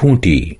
Khunti.